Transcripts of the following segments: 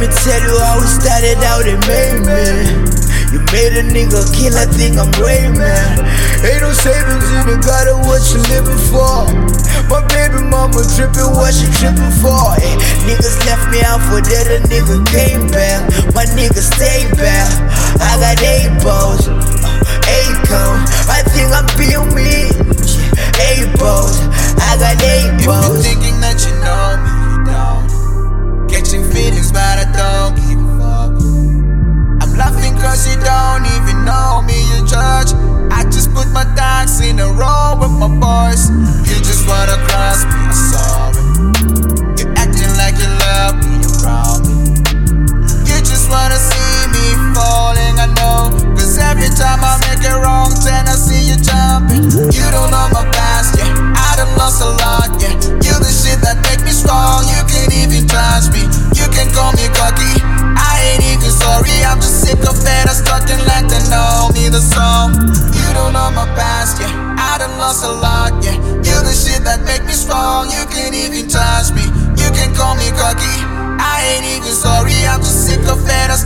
me tell you how we started out in May, man. You made a nigga kill, I think I'm Rain Man. Ain't no savings in the gutter, what you living for? My baby mama tripping, what she tripping for? Ay, niggas left me out for that, a nigga came back. My nigga stay back. I got eight balls,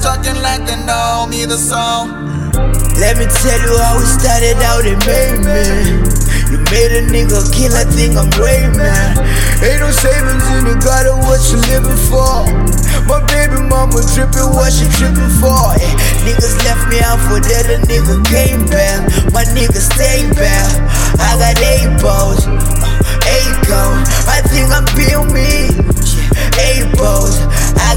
starting like to know me the song. Let me tell you how we started out in May, man. You made a nigga kill, I think I'm Rain Man. Ain't no savings in the gutter, what you living for? My baby mama tripping, what she tripping for? Ay, niggas left me out for that, a nigga came back. My nigga stay back. I got eight balls, uh, eight cone. I think I'm being me. Eight balls, I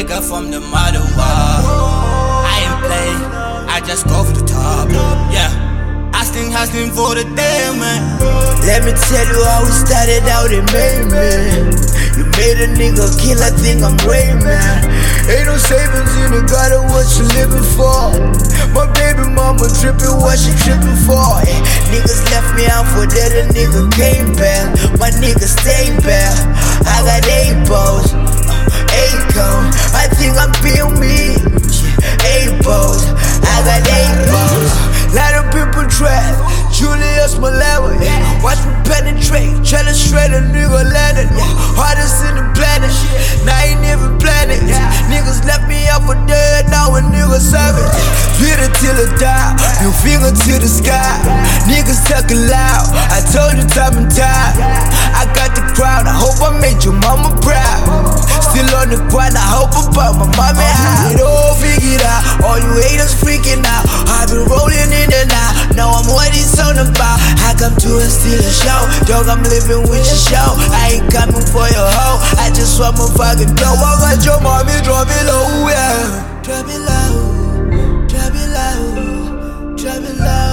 nigga from the mother war. I ain't play, I just go for the top. Yeah. Hustling, hustling for the day, man. Let me tell you how we started out in May, man. You made a nigga kill, I think I'm Rain Man. Ain't no savings in the gutter, what you living for? My baby mama tripping, what she tripping for? Ay, niggas left me out for that, a nigga came back. My nigga stay back. I got penetrate, tryna straight a nigga landed, yeah. Hardest in the planet, now I ain't even planning, yeah. Niggas left me out for dead, now a nigga serving. Bitter till I die, new finger to the sky. Niggas talking loud, I told you time and time. I got the crowd, I hope I made your mama proud. Still on the grind, I hope about my mommy high. It all figured out, all you haters freaking out. come to and steal a show. Dog, I'm living with your show. I ain't coming for your hoe. I just want my fucking dough. I got your mommy, drop it low, yeah. Drop it low, drop it low, drop it low.